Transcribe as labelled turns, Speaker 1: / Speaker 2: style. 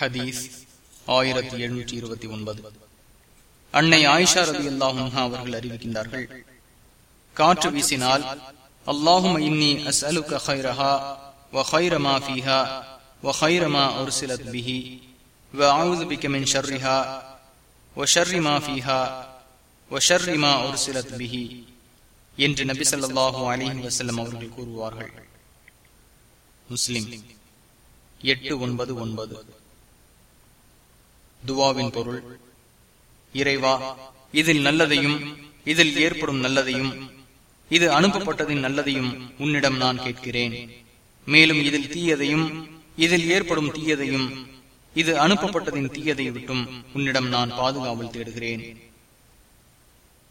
Speaker 1: ஹதீஸ் ஆயிரத்தி எழுநூற்றி இருபத்தி ஒன்பது. அன்னை ஆயிஷா ரதி அல்லாஹும் அவர்கள் அறிவிக்கின்றார்கள் காற்று வீசினால் அல்லாஹும் இன்னி அஸ்அலுக ஹைரஹா வ ஹைரமா ஃபீஹா வ என்று நபி சொல்லாஹு அலிஹி வசல்லம் அவர்கள் கூறுவார்கள். முஸ்லிம் எட்டு ஒன்பது ஒன்பது. துவாவின் பொருள். இறைவா இதில் நல்லதையும் இதில் ஏற்படும் நல்லதையும் இது அனுப்பப்பட்டதின் நல்லதையும் உன்னிடம் நான் கேட்கிறேன். மேலும் இதில் தீயதையும் இதில் ஏற்படும் தீயதையும் இது அனுப்பப்பட்டதின் தீயதை விட்டும் உன்னிடம் நான் பாதுகாவல் தேடுகிறேன்.